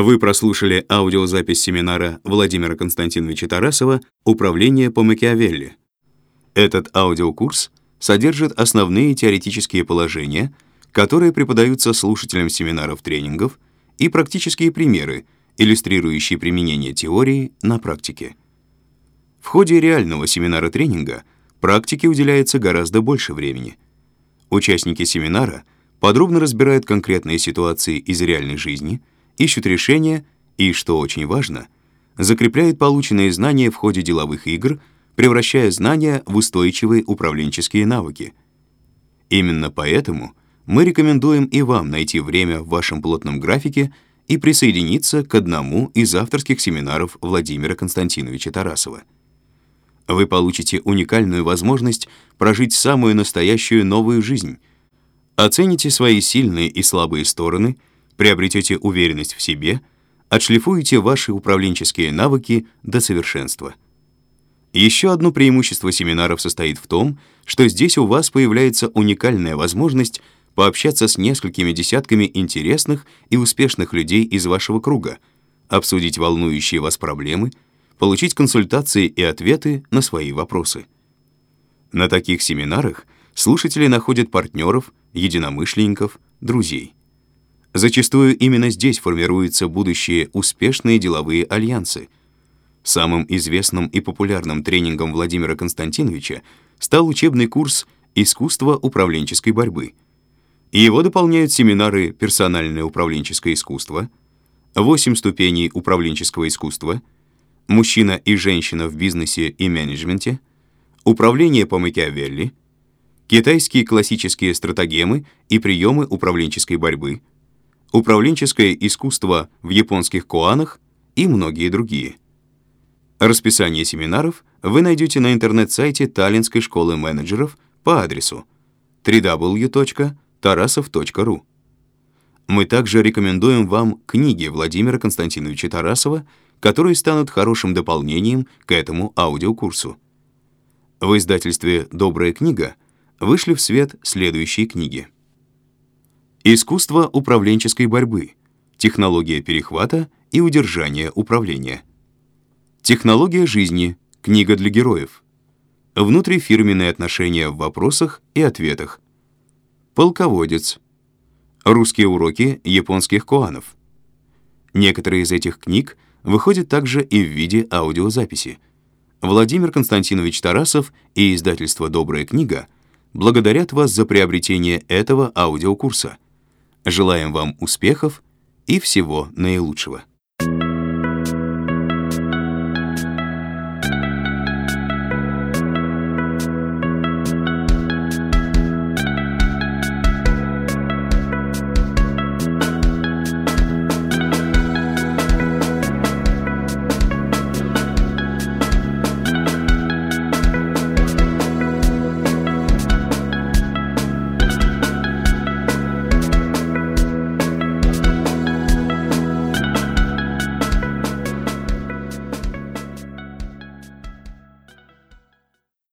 Вы прослушали аудиозапись семинара Владимира Константиновича Тарасова «Управление по Макиавелли». Этот аудиокурс содержит основные теоретические положения, которые преподаются слушателям семинаров-тренингов и практические примеры, иллюстрирующие применение теории на практике. В ходе реального семинара-тренинга практике уделяется гораздо больше времени. Участники семинара подробно разбирают конкретные ситуации из реальной жизни — ищут решения и, что очень важно, закрепляют полученные знания в ходе деловых игр, превращая знания в устойчивые управленческие навыки. Именно поэтому мы рекомендуем и вам найти время в вашем плотном графике и присоединиться к одному из авторских семинаров Владимира Константиновича Тарасова. Вы получите уникальную возможность прожить самую настоящую новую жизнь, оцените свои сильные и слабые стороны — приобретете уверенность в себе, отшлифуете ваши управленческие навыки до совершенства. Еще одно преимущество семинаров состоит в том, что здесь у вас появляется уникальная возможность пообщаться с несколькими десятками интересных и успешных людей из вашего круга, обсудить волнующие вас проблемы, получить консультации и ответы на свои вопросы. На таких семинарах слушатели находят партнеров, единомышленников, друзей. Зачастую именно здесь формируются будущие успешные деловые альянсы. Самым известным и популярным тренингом Владимира Константиновича стал учебный курс «Искусство управленческой борьбы». Его дополняют семинары «Персональное управленческое искусство», «Восемь ступеней управленческого искусства», «Мужчина и женщина в бизнесе и менеджменте», «Управление по Макиавелли», «Китайские классические стратегемы и приемы управленческой борьбы», управленческое искусство в японских коанах и многие другие. Расписание семинаров вы найдете на интернет-сайте Таллинской школы менеджеров по адресу www.tarasov.ru. Мы также рекомендуем вам книги Владимира Константиновича Тарасова, которые станут хорошим дополнением к этому аудиокурсу. В издательстве «Добрая книга» вышли в свет следующие книги. Искусство управленческой борьбы, технология перехвата и удержания управления. Технология жизни, книга для героев. Внутрифирменные отношения в вопросах и ответах. Полководец. Русские уроки японских коанов. Некоторые из этих книг выходят также и в виде аудиозаписи. Владимир Константинович Тарасов и издательство «Добрая книга» благодарят вас за приобретение этого аудиокурса — Желаем вам успехов и всего наилучшего.